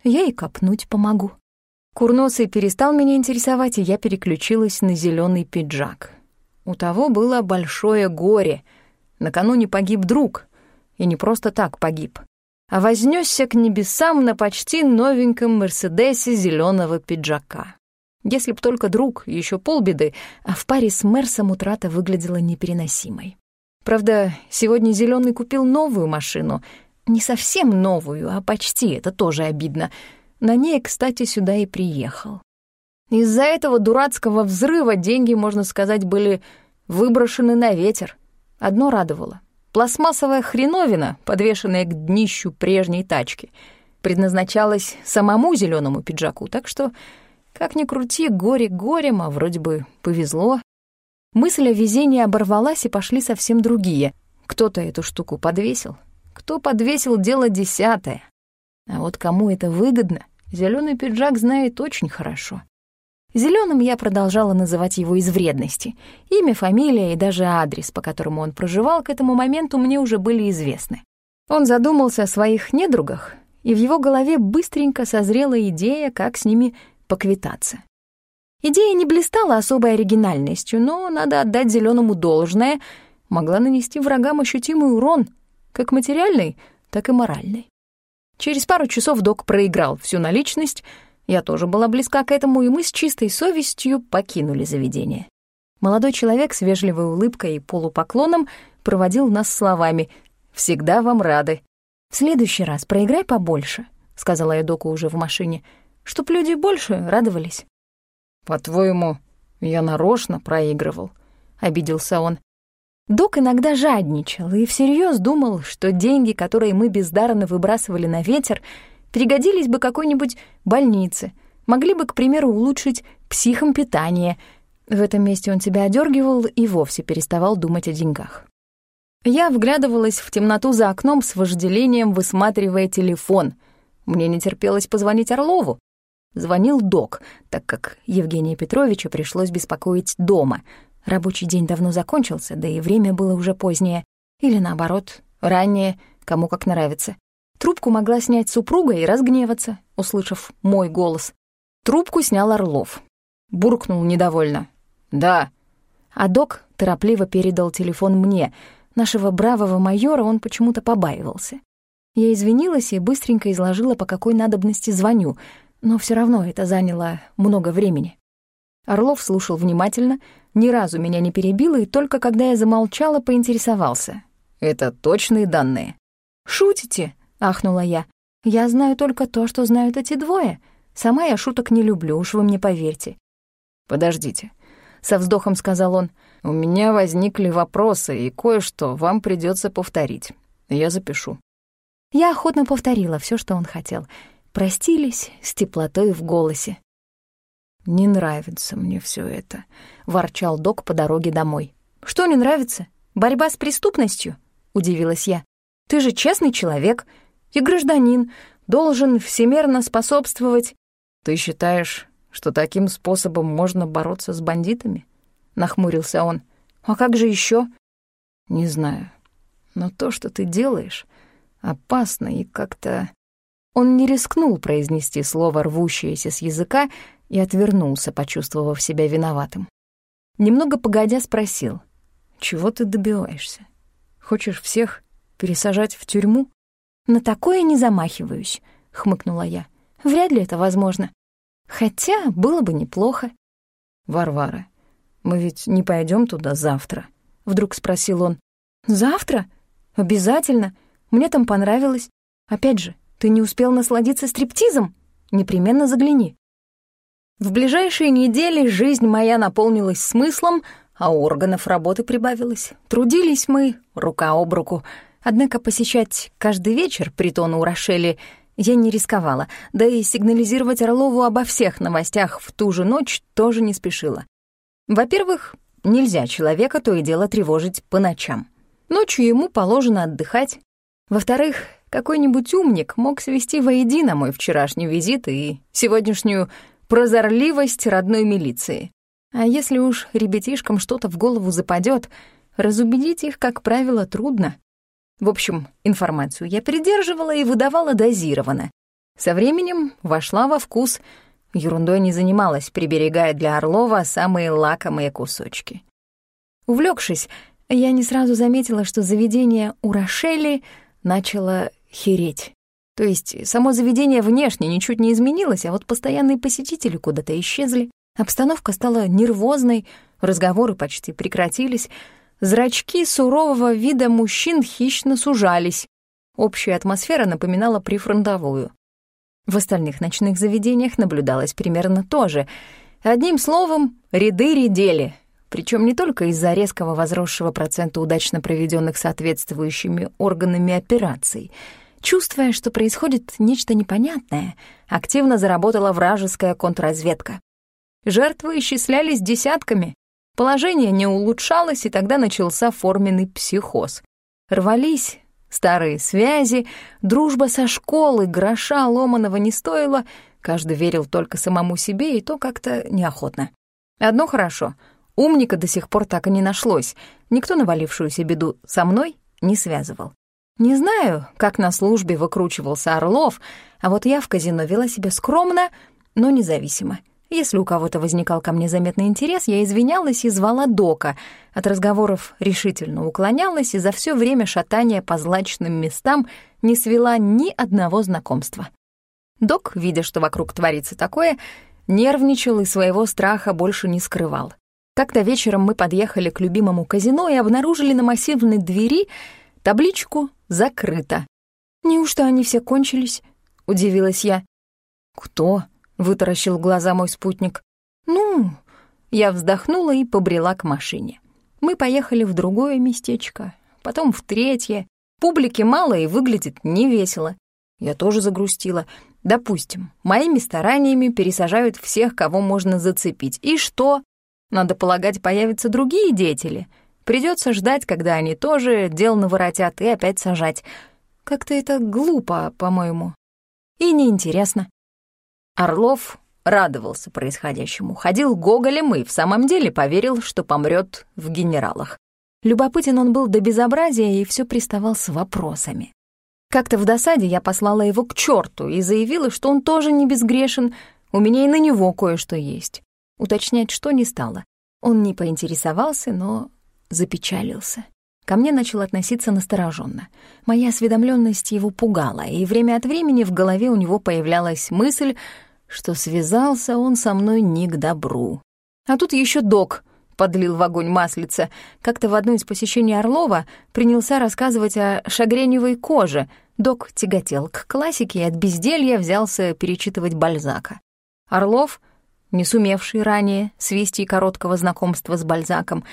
я и копнуть помогу». Курносый перестал меня интересовать, и я переключилась на зеленый пиджак. У того было большое горе. Накануне погиб друг, и не просто так погиб, а вознесся к небесам на почти новеньком Мерседесе зеленого пиджака. Если б только друг, еще полбеды, а в паре с Мерсом утрата выглядела непереносимой. Правда, сегодня зеленый купил новую машину. Не совсем новую, а почти, это тоже обидно — на ней, кстати, сюда и приехал. Из-за этого дурацкого взрыва деньги, можно сказать, были выброшены на ветер. Одно радовало. Пластмассовая хреновина, подвешенная к днищу прежней тачки, предназначалась самому зеленому пиджаку, так что, как ни крути, горе горем, а вроде бы повезло. Мысль о везении оборвалась, и пошли совсем другие. Кто-то эту штуку подвесил, кто подвесил дело десятое. А вот кому это выгодно, Зеленый пиджак знает очень хорошо. Зеленым я продолжала называть его из вредности. Имя, фамилия и даже адрес, по которому он проживал, к этому моменту мне уже были известны. Он задумался о своих недругах, и в его голове быстренько созрела идея, как с ними поквитаться. Идея не блистала особой оригинальностью, но, надо отдать зеленому должное, могла нанести врагам ощутимый урон, как материальный, так и моральный. Через пару часов док проиграл всю наличность, я тоже была близка к этому, и мы с чистой совестью покинули заведение. Молодой человек с вежливой улыбкой и полупоклоном проводил нас словами «Всегда вам рады». «В следующий раз проиграй побольше», — сказала я доку уже в машине, «чтоб люди больше радовались». «По-твоему, я нарочно проигрывал?» — обиделся он. Док иногда жадничал и всерьез думал, что деньги, которые мы бездарно выбрасывали на ветер, пригодились бы какой-нибудь больнице, могли бы, к примеру, улучшить психом питание. В этом месте он себя одергивал и вовсе переставал думать о деньгах. Я вглядывалась в темноту за окном с вожделением, высматривая телефон. Мне не терпелось позвонить Орлову. Звонил док, так как Евгения Петровича пришлось беспокоить дома — Рабочий день давно закончился, да и время было уже позднее. Или наоборот, раннее, кому как нравится. Трубку могла снять супруга и разгневаться, услышав мой голос. Трубку снял Орлов. Буркнул недовольно. «Да». А док торопливо передал телефон мне. Нашего бравого майора он почему-то побаивался. Я извинилась и быстренько изложила, по какой надобности звоню, но все равно это заняло много времени. Орлов слушал внимательно, ни разу меня не перебил, и только когда я замолчала, поинтересовался. «Это точные данные?» «Шутите?» — ахнула я. «Я знаю только то, что знают эти двое. Сама я шуток не люблю, уж вы мне поверьте». «Подождите», — со вздохом сказал он. «У меня возникли вопросы, и кое-что вам придется повторить. Я запишу». Я охотно повторила все, что он хотел. простились с теплотой в голосе. «Не нравится мне все это», — ворчал док по дороге домой. «Что не нравится? Борьба с преступностью?» — удивилась я. «Ты же честный человек и гражданин, должен всемерно способствовать...» «Ты считаешь, что таким способом можно бороться с бандитами?» — нахмурился он. «А как же еще? «Не знаю. Но то, что ты делаешь, опасно и как-то...» Он не рискнул произнести слово, рвущееся с языка, и отвернулся, почувствовав себя виноватым. Немного погодя спросил, «Чего ты добиваешься? Хочешь всех пересажать в тюрьму?» «На такое не замахиваюсь», — хмыкнула я. «Вряд ли это возможно. Хотя было бы неплохо». «Варвара, мы ведь не пойдем туда завтра?» — вдруг спросил он. «Завтра? Обязательно. Мне там понравилось. Опять же, ты не успел насладиться стриптизом? Непременно загляни». В ближайшие недели жизнь моя наполнилась смыслом, а органов работы прибавилось. Трудились мы рука об руку. Однако посещать каждый вечер притон у Рошели я не рисковала, да и сигнализировать Орлову обо всех новостях в ту же ночь тоже не спешила. Во-первых, нельзя человека то и дело тревожить по ночам. Ночью ему положено отдыхать. Во-вторых, какой-нибудь умник мог свести воедино мой вчерашний визит и сегодняшнюю прозорливость родной милиции. А если уж ребятишкам что-то в голову западет, разубедить их, как правило, трудно. В общем, информацию я придерживала и выдавала дозированно. Со временем вошла во вкус, ерундой не занималась, приберегая для Орлова самые лакомые кусочки. Увлекшись, я не сразу заметила, что заведение у Рошели начало хереть. То есть само заведение внешне ничуть не изменилось, а вот постоянные посетители куда-то исчезли. Обстановка стала нервозной, разговоры почти прекратились. Зрачки сурового вида мужчин хищно сужались. Общая атмосфера напоминала прифронтовую. В остальных ночных заведениях наблюдалось примерно то же. Одним словом, ряды редели, причем не только из-за резкого возросшего процента удачно проведенных соответствующими органами операций — Чувствуя, что происходит нечто непонятное, активно заработала вражеская контрразведка. Жертвы исчислялись десятками. Положение не улучшалось, и тогда начался форменный психоз. Рвались старые связи, дружба со школы, гроша ломаного не стоила, каждый верил только самому себе, и то как-то неохотно. Одно хорошо — умника до сих пор так и не нашлось, никто навалившуюся беду со мной не связывал. Не знаю, как на службе выкручивался Орлов, а вот я в казино вела себя скромно, но независимо. Если у кого-то возникал ко мне заметный интерес, я извинялась и звала Дока. От разговоров решительно уклонялась и за все время шатания по злачным местам не свела ни одного знакомства. Док, видя, что вокруг творится такое, нервничал и своего страха больше не скрывал. Как-то вечером мы подъехали к любимому казино и обнаружили на массивной двери табличку закрыто. «Неужто они все кончились?» — удивилась я. «Кто?» — вытаращил глаза мой спутник. «Ну...» Я вздохнула и побрела к машине. Мы поехали в другое местечко, потом в третье. Публики мало и выглядит невесело. Я тоже загрустила. Допустим, моими стараниями пересажают всех, кого можно зацепить. И что? Надо полагать, появятся другие деятели — Придется ждать, когда они тоже дел наворотят, и опять сажать. Как-то это глупо, по-моему. И неинтересно. Орлов радовался происходящему, ходил гоголем и в самом деле поверил, что помрет в генералах. Любопытен он был до безобразия и все приставал с вопросами. Как-то в досаде я послала его к черту и заявила, что он тоже не безгрешен, у меня и на него кое-что есть. Уточнять что не стало. Он не поинтересовался, но запечалился. Ко мне начал относиться настороженно. Моя осведомленность его пугала, и время от времени в голове у него появлялась мысль, что связался он со мной не к добру. А тут еще док подлил в огонь маслица. Как-то в одно из посещений Орлова принялся рассказывать о шагреневой коже. Док тяготел к классике и от безделья взялся перечитывать Бальзака. Орлов, не сумевший ранее свести короткого знакомства с Бальзаком,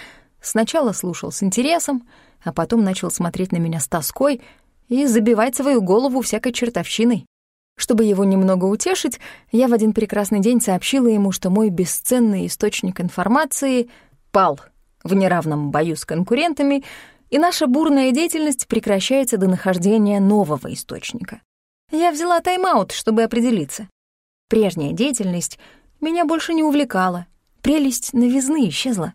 Сначала слушал с интересом, а потом начал смотреть на меня с тоской и забивать свою голову всякой чертовщиной. Чтобы его немного утешить, я в один прекрасный день сообщила ему, что мой бесценный источник информации пал в неравном бою с конкурентами, и наша бурная деятельность прекращается до нахождения нового источника. Я взяла тайм-аут, чтобы определиться. Прежняя деятельность меня больше не увлекала, прелесть новизны исчезла.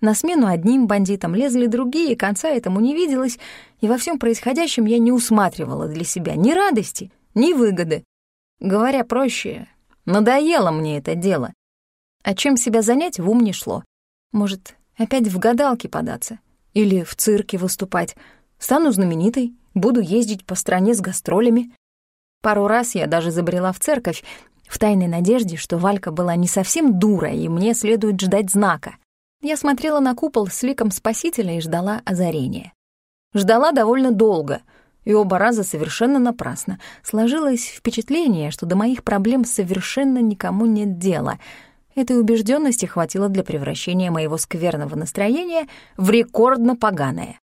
На смену одним бандитам лезли другие, конца этому не виделось, и во всем происходящем я не усматривала для себя ни радости, ни выгоды. Говоря проще, надоело мне это дело. А чем себя занять, в ум не шло. Может, опять в гадалки податься? Или в цирке выступать? Стану знаменитой, буду ездить по стране с гастролями. Пару раз я даже забрела в церковь, в тайной надежде, что Валька была не совсем дура, и мне следует ждать знака. Я смотрела на купол с ликом Спасителя и ждала озарения. Ждала довольно долго, и оба раза совершенно напрасно. Сложилось впечатление, что до моих проблем совершенно никому нет дела. Этой убежденности хватило для превращения моего скверного настроения в рекордно поганое.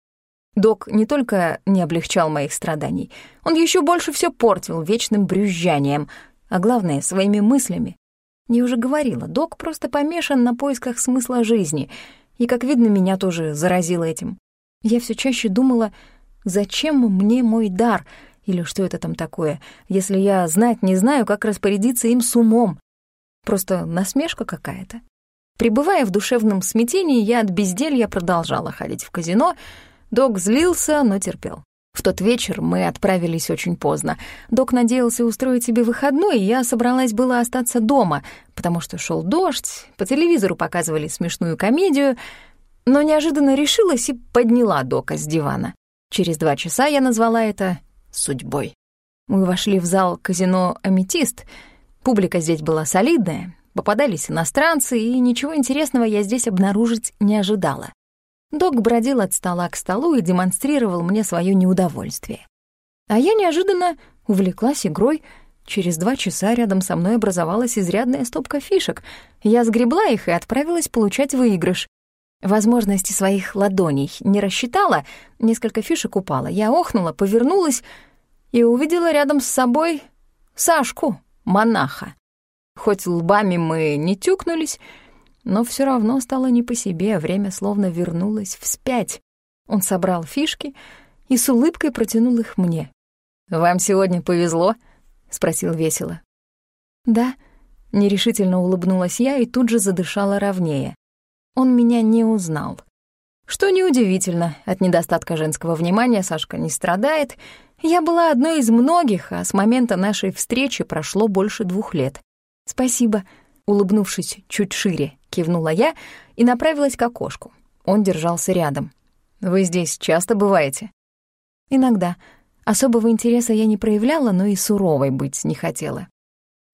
Док не только не облегчал моих страданий, он еще больше все портил вечным брюзжанием, а главное — своими мыслями, я уже говорила, док просто помешан на поисках смысла жизни, и, как видно, меня тоже заразило этим. Я все чаще думала, зачем мне мой дар, или что это там такое, если я знать не знаю, как распорядиться им с умом. Просто насмешка какая-то. Пребывая в душевном смятении, я от безделья продолжала ходить в казино. Док злился, но терпел. В тот вечер мы отправились очень поздно. Док надеялся устроить себе выходной, и я собралась было остаться дома, потому что шел дождь, по телевизору показывали смешную комедию, но неожиданно решилась и подняла Дока с дивана. Через два часа я назвала это «судьбой». Мы вошли в зал казино «Аметист». Публика здесь была солидная, попадались иностранцы, и ничего интересного я здесь обнаружить не ожидала. Док бродил от стола к столу и демонстрировал мне свое неудовольствие. А я неожиданно увлеклась игрой. Через два часа рядом со мной образовалась изрядная стопка фишек. Я сгребла их и отправилась получать выигрыш. Возможности своих ладоней не рассчитала, несколько фишек упало. Я охнула, повернулась и увидела рядом с собой Сашку, монаха. Хоть лбами мы не тюкнулись, но все равно стало не по себе, время словно вернулось вспять. Он собрал фишки и с улыбкой протянул их мне. «Вам сегодня повезло?» — спросил весело. «Да», — нерешительно улыбнулась я и тут же задышала ровнее. Он меня не узнал. Что неудивительно, от недостатка женского внимания Сашка не страдает. Я была одной из многих, а с момента нашей встречи прошло больше двух лет. «Спасибо», — улыбнувшись чуть шире, кивнула я и направилась к окошку. Он держался рядом. «Вы здесь часто бываете?» «Иногда. Особого интереса я не проявляла, но и суровой быть не хотела».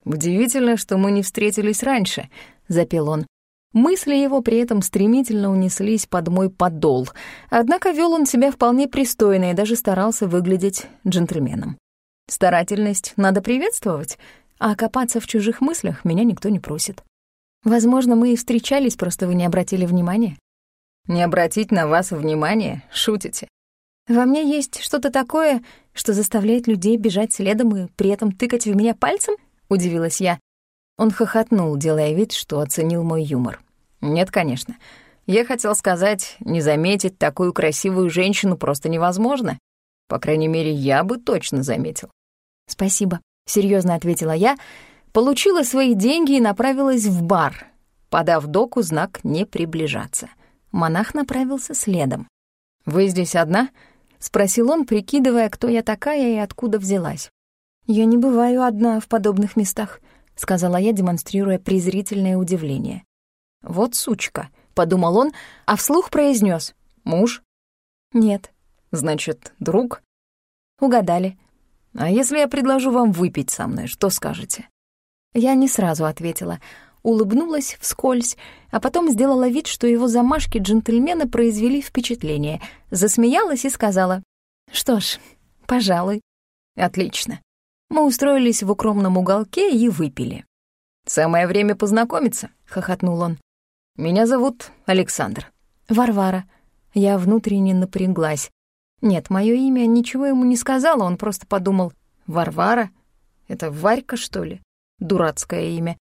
«Удивительно, что мы не встретились раньше», — запел он. Мысли его при этом стремительно унеслись под мой подол, однако вел он себя вполне пристойно и даже старался выглядеть джентльменом. Старательность надо приветствовать, а копаться в чужих мыслях меня никто не просит. Возможно, мы и встречались, просто вы не обратили внимания. Не обратить на вас внимание? Шутите. Во мне есть что-то такое, что заставляет людей бежать следом и при этом тыкать в меня пальцем? Удивилась я. Он хохотнул, делая вид, что оценил мой юмор. Нет, конечно. Я хотел сказать, не заметить такую красивую женщину просто невозможно. По крайней мере, я бы точно заметил. Спасибо, серьезно ответила я, получила свои деньги и направилась в бар, подав доку знак «не приближаться». Монах направился следом. «Вы здесь одна?» — спросил он, прикидывая, кто я такая и откуда взялась. «Я не бываю одна в подобных местах», — сказала я, демонстрируя презрительное удивление. «Вот сучка», — подумал он, а вслух произнес: «Муж?» «Нет». «Значит, друг?» «Угадали». «А если я предложу вам выпить со мной, что скажете?» Я не сразу ответила, улыбнулась вскользь, а потом сделала вид, что его замашки джентльмена произвели впечатление, засмеялась и сказала, «Что ж, пожалуй». «Отлично». Мы устроились в укромном уголке и выпили. «Самое время познакомиться», — хохотнул он. «Меня зовут Александр». «Варвара». Я внутренне напряглась. Нет, мое имя ничего ему не сказала, он просто подумал, «Варвара? Это Варька, что ли? Дурацкое имя.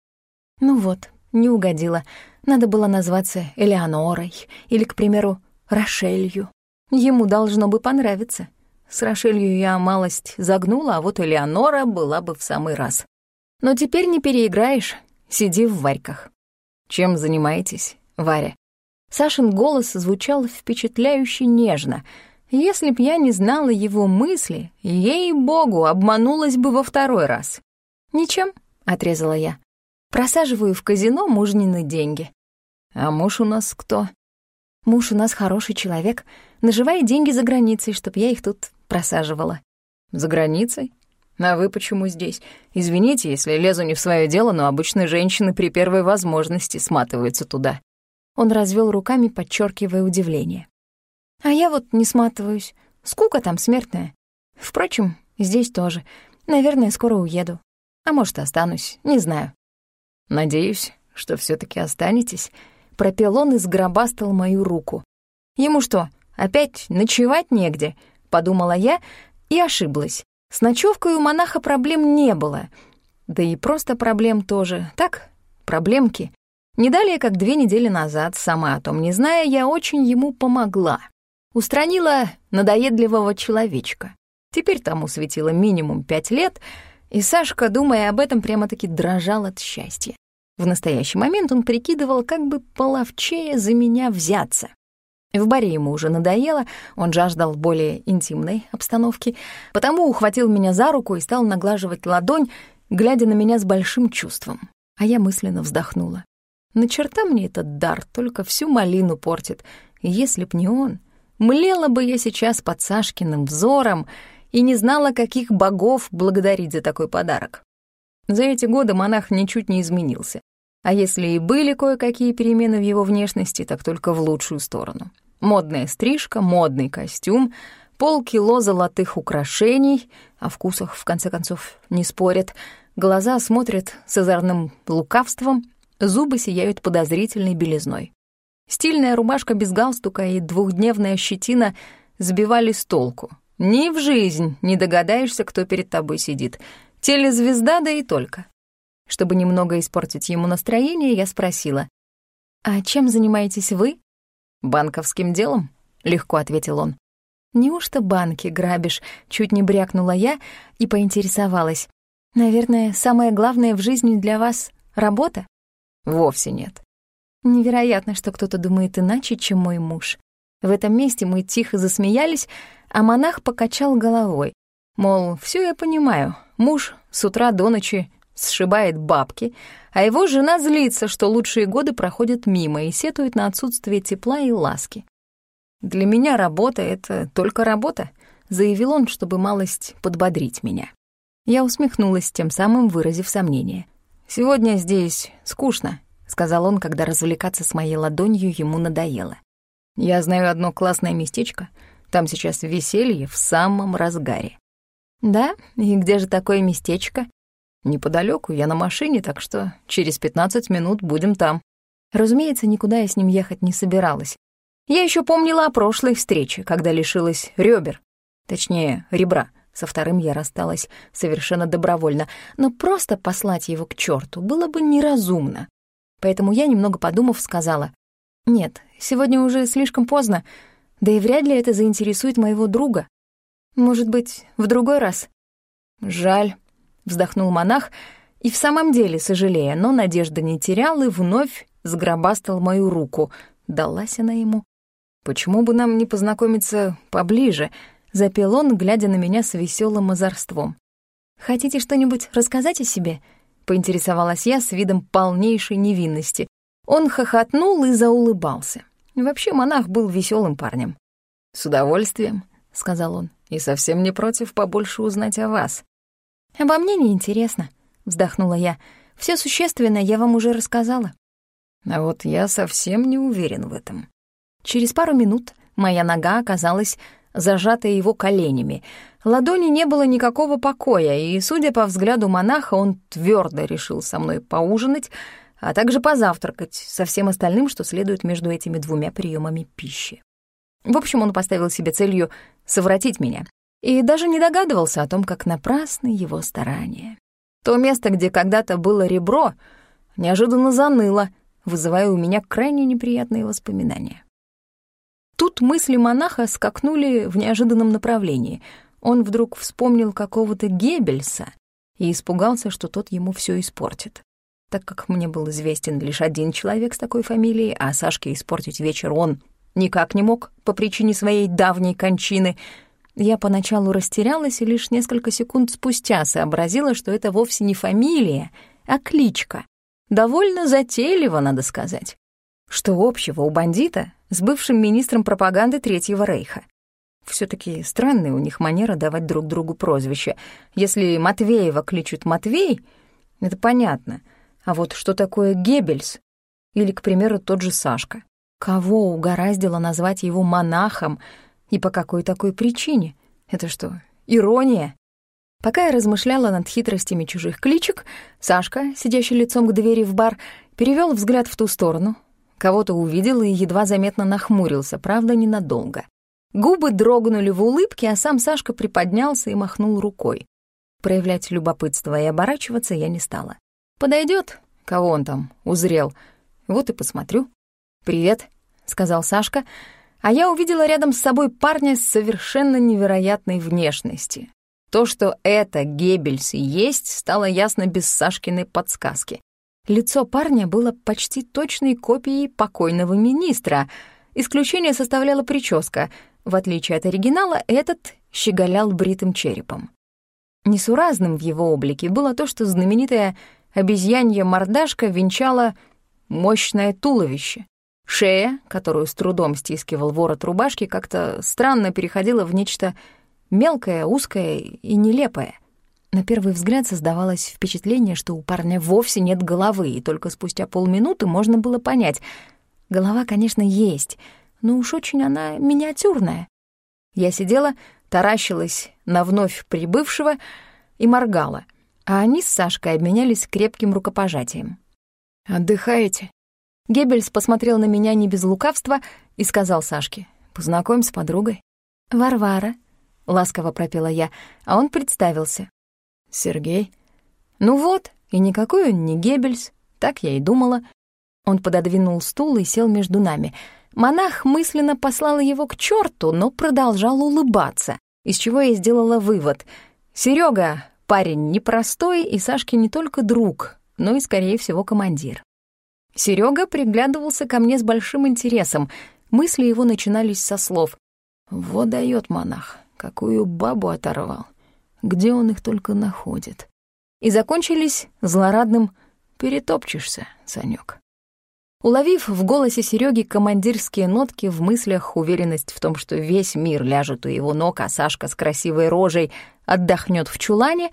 Ну вот, не угодила. Надо было назваться Элеонорой или, к примеру, Рошелью. Ему должно бы понравиться. С Рошелью я малость загнула, а вот Элеонора была бы в самый раз. Но теперь не переиграешь, сиди в варьках. Чем занимаетесь, Варя? Сашин голос звучал впечатляюще нежно. Если б я не знала его мысли, ей-богу, обманулась бы во второй раз. «Ничем», — отрезала я. «Просаживаю в казино мужнины деньги». «А муж у нас кто?» «Муж у нас хороший человек, наживает деньги за границей, чтоб я их тут просаживала». «За границей? А вы почему здесь? Извините, если лезу не в свое дело, но обычно женщины при первой возможности сматываются туда». Он развел руками, подчеркивая удивление. «А я вот не сматываюсь. Скука там смертная. Впрочем, здесь тоже. Наверное, скоро уеду. А может, останусь, не знаю». «Надеюсь, что все таки останетесь», — пропел он и сгробастал мою руку. «Ему что, опять ночевать негде?» — подумала я и ошиблась. С ночевкой у монаха проблем не было. Да и просто проблем тоже. Так, проблемки. Не далее, как две недели назад, сама о том не зная, я очень ему помогла. Устранила надоедливого человечка. Теперь тому светило минимум пять лет, и Сашка, думая об этом, прямо-таки дрожал от счастья. В настоящий момент он прикидывал, как бы половчее за меня взяться. В баре ему уже надоело, он жаждал более интимной обстановки, потому ухватил меня за руку и стал наглаживать ладонь, глядя на меня с большим чувством. А я мысленно вздохнула. На черта мне этот дар, только всю малину портит. Если б не он, млела бы я сейчас под Сашкиным взором и не знала, каких богов благодарить за такой подарок. За эти годы монах ничуть не изменился. А если и были кое-какие перемены в его внешности, так только в лучшую сторону. Модная стрижка, модный костюм, полкило золотых украшений, о вкусах, в конце концов, не спорят, глаза смотрят с озорным лукавством, зубы сияют подозрительной белизной. Стильная рубашка без галстука и двухдневная щетина сбивали с толку. Ни в жизнь не догадаешься, кто перед тобой сидит. Телезвезда, да и только. Чтобы немного испортить ему настроение, я спросила, «А чем занимаетесь вы?» «Банковским делом?» — легко ответил он. «Неужто банки грабишь?» — чуть не брякнула я и поинтересовалась. «Наверное, самое главное в жизни для вас — работа?» «Вовсе нет». Невероятно, что кто-то думает иначе, чем мой муж. В этом месте мы тихо засмеялись, а монах покачал головой. Мол, все я понимаю, муж с утра до ночи сшибает бабки, а его жена злится, что лучшие годы проходят мимо и сетует на отсутствие тепла и ласки. «Для меня работа — это только работа», — заявил он, чтобы малость подбодрить меня. Я усмехнулась, тем самым выразив сомнение. «Сегодня здесь скучно», — сказал он, когда развлекаться с моей ладонью ему надоело. «Я знаю одно классное местечко. Там сейчас веселье в самом разгаре». «Да? И где же такое местечко?» Неподалеку я на машине, так что через 15 минут будем там. Разумеется, никуда я с ним ехать не собиралась. Я еще помнила о прошлой встрече, когда лишилась ребер. Точнее, ребра. Со вторым я рассталась совершенно добровольно, но просто послать его к черту было бы неразумно. Поэтому я, немного подумав, сказала, «Нет, сегодня уже слишком поздно, да и вряд ли это заинтересует моего друга. Может быть, в другой раз?» «Жаль», вздохнул монах, и в самом деле, сожалея, но надежды не терял и вновь сгробастал мою руку. Далась она ему. «Почему бы нам не познакомиться поближе?» — запел он, глядя на меня с веселым озорством. «Хотите что-нибудь рассказать о себе?» — поинтересовалась я с видом полнейшей невинности. Он хохотнул и заулыбался. Вообще монах был веселым парнем. «С удовольствием», — сказал он, — «и совсем не против побольше узнать о вас». «Обо мне неинтересно», — вздохнула я. Все существенное я вам уже рассказала». А вот я совсем не уверен в этом. Через пару минут моя нога оказалась зажатой его коленями. Ладони не было никакого покоя, и, судя по взгляду монаха, он твердо решил со мной поужинать, а также позавтракать со всем остальным, что следует между этими двумя приемами пищи. В общем, он поставил себе целью совратить меня, и даже не догадывался о том, как напрасны его старания. То место, где когда-то было ребро, неожиданно заныло, вызывая у меня крайне неприятные воспоминания. Тут мысли монаха скакнули в неожиданном направлении. Он вдруг вспомнил какого-то Геббельса и испугался, что тот ему все испортит. Так как мне был известен лишь один человек с такой фамилией, а Сашке испортить вечер он никак не мог по причине своей давней кончины, я поначалу растерялась и лишь несколько секунд спустя сообразила, что это вовсе не фамилия, а кличка. Довольно затейливо, надо сказать. Что общего у бандита с бывшим министром пропаганды Третьего Рейха? все таки странная у них манера давать друг другу прозвища. Если Матвеева кличут Матвей, это понятно. А вот что такое Геббельс? Или, к примеру, тот же Сашка? Кого угораздило назвать его монахом и по какой такой причине? Это что, ирония? Пока я размышляла над хитростями чужих кличек, Сашка, сидящий лицом к двери в бар, перевел взгляд в ту сторону, Кого-то увидел и едва заметно нахмурился, правда, ненадолго. Губы дрогнули в улыбке, а сам Сашка приподнялся и махнул рукой. Проявлять любопытство и оборачиваться я не стала. Подойдет, кого он там узрел. Вот и посмотрю. «Привет», — сказал Сашка, а я увидела рядом с собой парня с совершенно невероятной внешности. То, что это Геббельс есть, стало ясно без Сашкиной подсказки. Лицо парня было почти точной копией покойного министра. Исключение составляла прическа. В отличие от оригинала, этот щеголял бритым черепом. Несуразным в его облике было то, что знаменитая обезьянья мордашка венчала мощное туловище. Шея, которую с трудом стискивал ворот рубашки, как-то странно переходила в нечто мелкое, узкое и нелепое. На первый взгляд создавалось впечатление, что у парня вовсе нет головы, и только спустя полминуты можно было понять. Голова, конечно, есть, но уж очень она миниатюрная. Я сидела, таращилась на вновь прибывшего и моргала, а они с Сашкой обменялись крепким рукопожатием. «Отдыхаете?» Геббельс посмотрел на меня не без лукавства и сказал Сашке, «Познакомь с подругой». «Варвара», — ласково пропела я, а он представился. Сергей. Ну вот, и никакой он не Геббельс, так я и думала. Он пододвинул стул и сел между нами. Монах мысленно послал его к черту, но продолжал улыбаться, из чего я сделала вывод. Серега парень непростой, и Сашке не только друг, но и, скорее всего, командир. Серега приглядывался ко мне с большим интересом. Мысли его начинались со слов. «Вот даёт монах, какую бабу оторвал где он их только находит. И закончились злорадным «перетопчешься, Санёк». Уловив в голосе Серёги командирские нотки, в мыслях уверенность в том, что весь мир ляжет у его ног, а Сашка с красивой рожей отдохнет в чулане,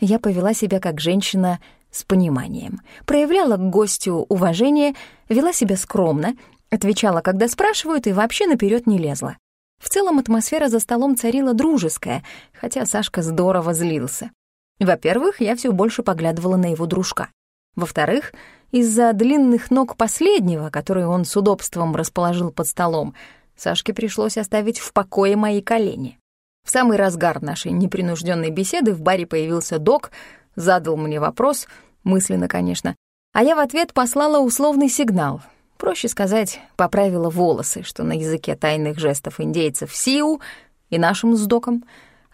я повела себя как женщина с пониманием, проявляла к гостю уважение, вела себя скромно, отвечала, когда спрашивают, и вообще наперед не лезла. В целом атмосфера за столом царила дружеская, хотя Сашка здорово злился. Во-первых, я все больше поглядывала на его дружка. Во-вторых, из-за длинных ног последнего, которые он с удобством расположил под столом, Сашке пришлось оставить в покое мои колени. В самый разгар нашей непринужденной беседы в баре появился док, задал мне вопрос, мысленно, конечно, а я в ответ послала условный сигнал — Проще сказать, поправила волосы, что на языке тайных жестов индейцев «сиу» и нашим с доком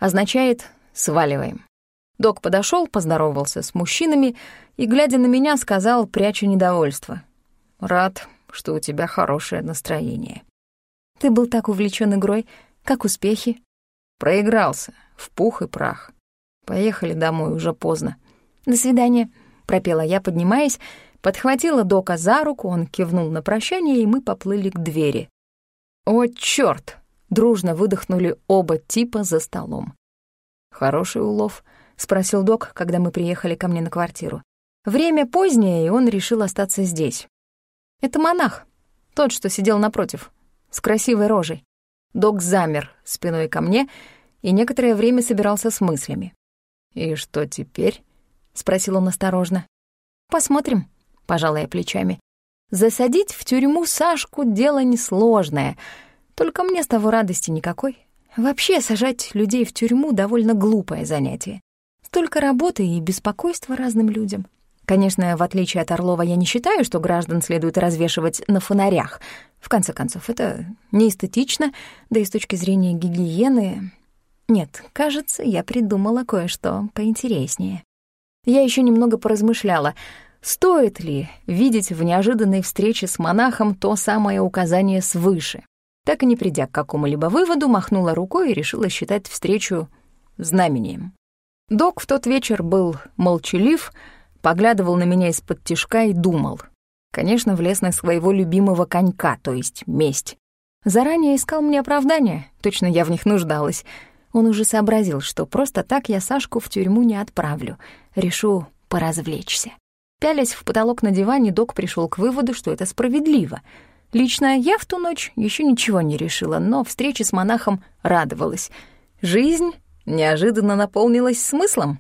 означает «сваливаем». Док подошел, поздоровался с мужчинами и, глядя на меня, сказал, пряча недовольство. «Рад, что у тебя хорошее настроение». «Ты был так увлечен игрой. Как успехи?» «Проигрался. В пух и прах. Поехали домой, уже поздно». «До свидания», — пропела я, поднимаясь, Подхватила Дока за руку, он кивнул на прощание, и мы поплыли к двери. «О, чёрт!» — дружно выдохнули оба типа за столом. «Хороший улов», — спросил Док, когда мы приехали ко мне на квартиру. «Время позднее, и он решил остаться здесь. Это монах, тот, что сидел напротив, с красивой рожей. Док замер спиной ко мне и некоторое время собирался с мыслями. «И что теперь?» — спросил он осторожно. «Посмотрим», пожалая плечами. Засадить в тюрьму Сашку — дело несложное, только мне с того радости никакой. Вообще сажать людей в тюрьму — довольно глупое занятие. Столько работы и беспокойства разным людям. Конечно, в отличие от Орлова, я не считаю, что граждан следует развешивать на фонарях. В конце концов, это неэстетично, да и с точки зрения гигиены... Нет, кажется, я придумала кое-что поинтереснее. Я еще немного поразмышляла, стоит ли видеть в неожиданной встрече с монахом то самое указание свыше. Так и не придя к какому-либо выводу, махнула рукой и решила считать встречу знамением. Док в тот вечер был молчалив, поглядывал на меня из-под тишка и думал. Конечно, влез на своего любимого конька, то есть месть. Заранее искал мне оправдания, точно я в них нуждалась. Он уже сообразил, что просто так я Сашку в тюрьму не отправлю. Решу поразвлечься. Пялясь в потолок на диване, док пришел к выводу, что это справедливо. Лично я в ту ночь еще ничего не решила, но встрече с монахом радовалась. Жизнь неожиданно наполнилась смыслом.